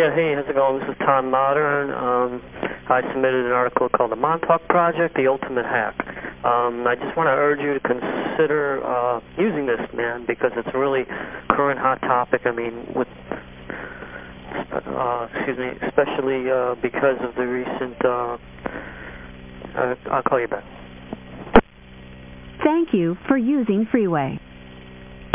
Yeah, hey, how's it going? This is Tom Modern. Um, I submitted an article called The Montauk Project, The Ultimate Hack. Um, I just want to urge you to consider uh, using this, man, because it's a really current hot topic. I mean, with, uh, excuse me, especially uh, because of the recent, uh, I'll call you back. Thank you for using Freeway.